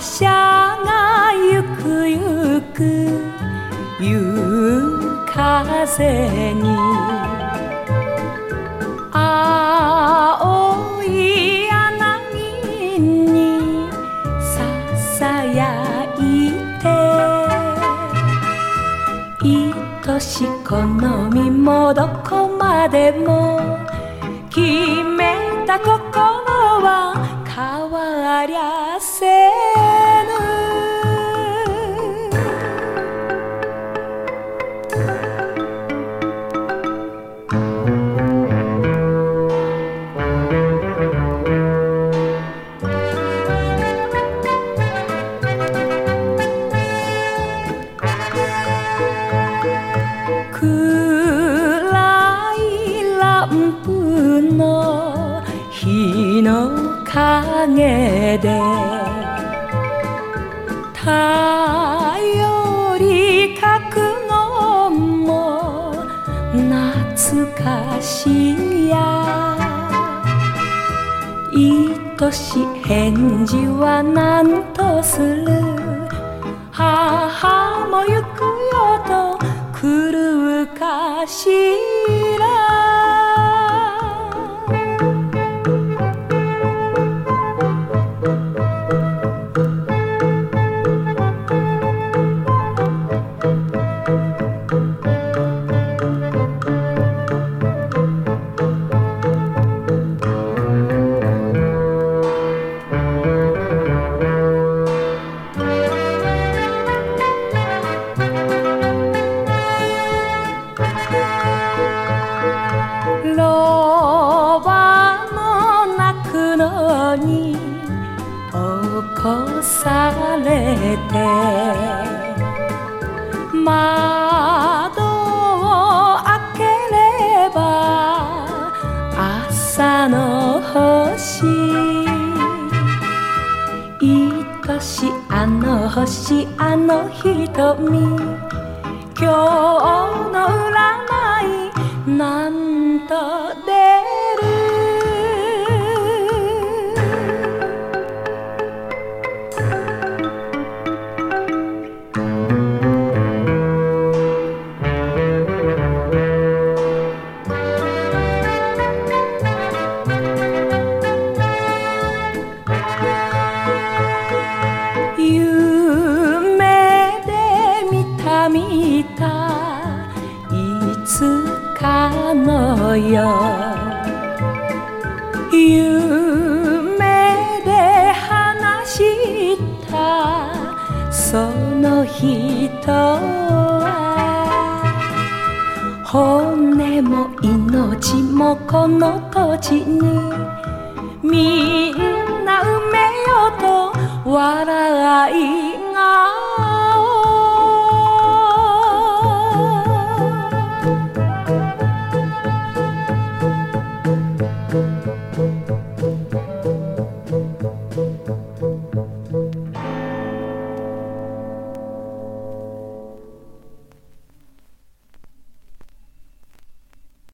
車がゆくゆく夕風に。青い柳にささやいて。愛し好みもどこまでも決めた心は変わりゃランプの日の影で頼りかくのも懐かしや愛し返事は何とする母も行くよと来るかしらこされて窓を開ければ朝の星愛しあの星あの瞳今日の占いなんとのよ夢で話した。その人は。骨も命もこの土地に。みんな埋めようと笑い